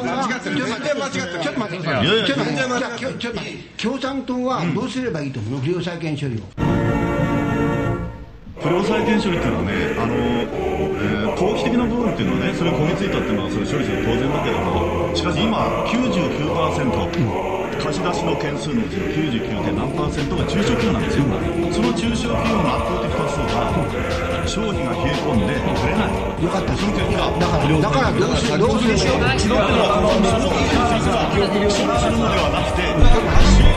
党は、ちょっと待って、ちょっと待ってください。いやいやちょっと待って全然間違ってじゃあきょちょっと待って共産党はどうすればいいと思うの、不良債権処理を。不良債権処理っていうのはね、あのえー投機的な部分っていうのはね、それを焦げついたっていうのは、それ処理する当然だけども、しかし今、99%、貸し出しの件数のうちの 99. 点何パーセントが中小企業なんですよ、その中小企業の圧倒的多数が、消費が冷え込んで売れない、よかったその結果、だから、だからどうする、どうする違うのは、その消費が処理するのではなくて、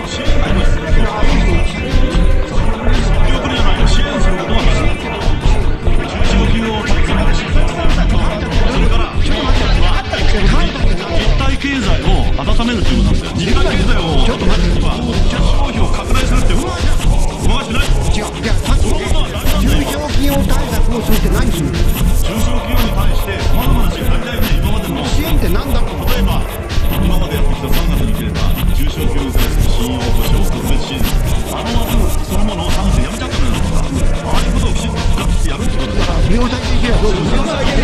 支援が今必要業対策をするって何するの中小企業に対して、様々な支援足りないよね、今までの。支援って何だろう例えば、今までやってきた3月に切れた中小企業に対する信用保証特別支援、あの枠そのものを3月でやめちゃったのよ。ああいうことをきちんとガッてやるってことです。不良債権処理はどうする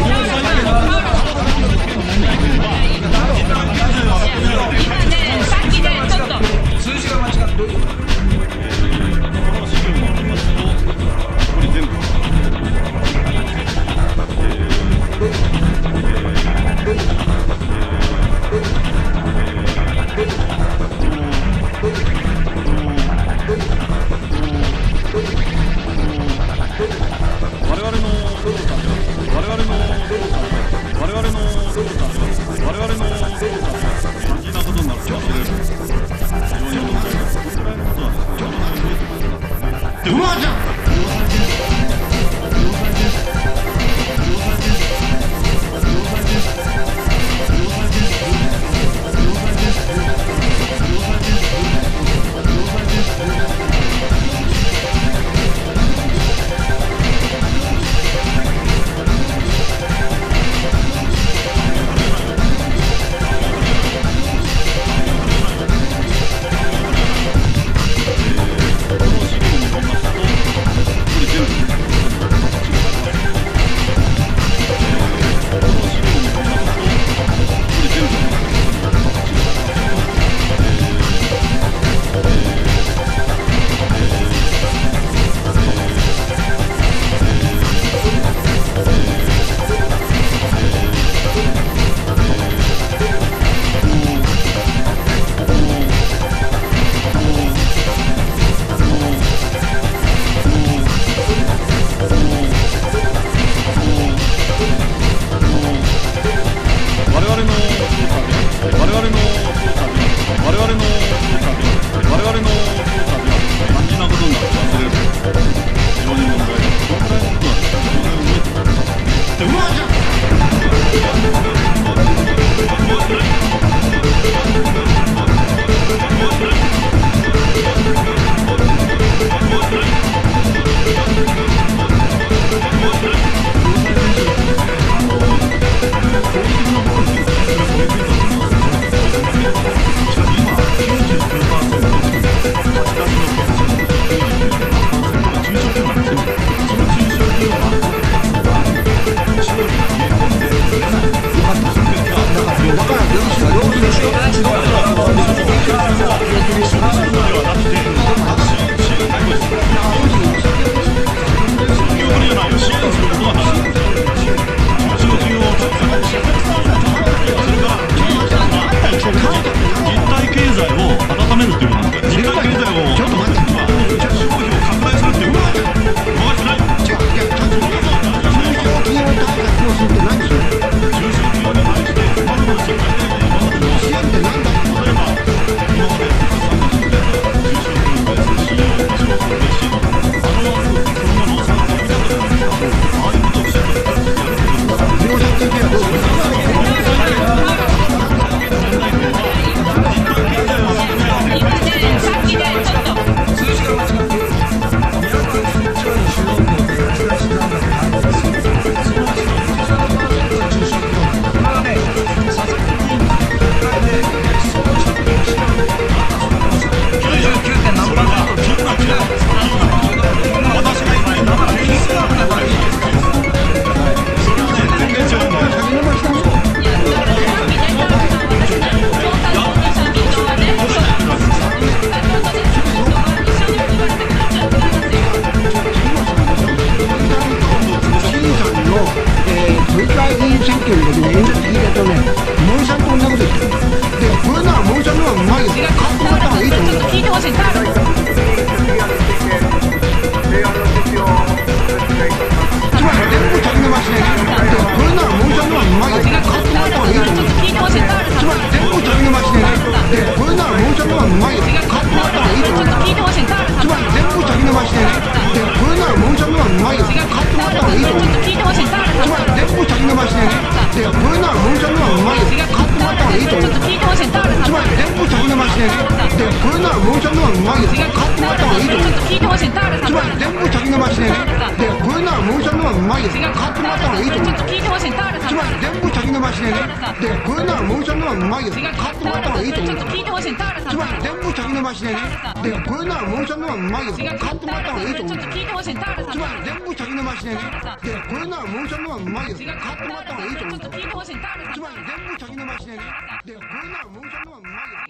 のうまいよ買ってもらった方がいいと思うよ聞いてほしい。つまり全部着のましねでこれなら森さんの方がうまいよ買ってもらった方がいいと思うよ聞いてほしい。つまり全部着のましねでこれなら森さんの方がうまいよ買ってもらった方がいいと思うよ聞いてほしい。つまり全部着のましねでこれなら森さんの方がうまいよ買ってもらった方がいいと思うよ聞いてほしい。つまり全部着のましねでこれなら森さんの方がうまいよ買ってもらった方がいいと思うよ聞いてほしい。タールつまり全部着のましねでこれなら森さんの方がうまいよ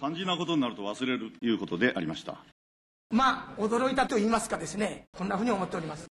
肝心なことになると忘れるということでありました。まあ、驚いたと言いますかですね、こんなふうに思っております。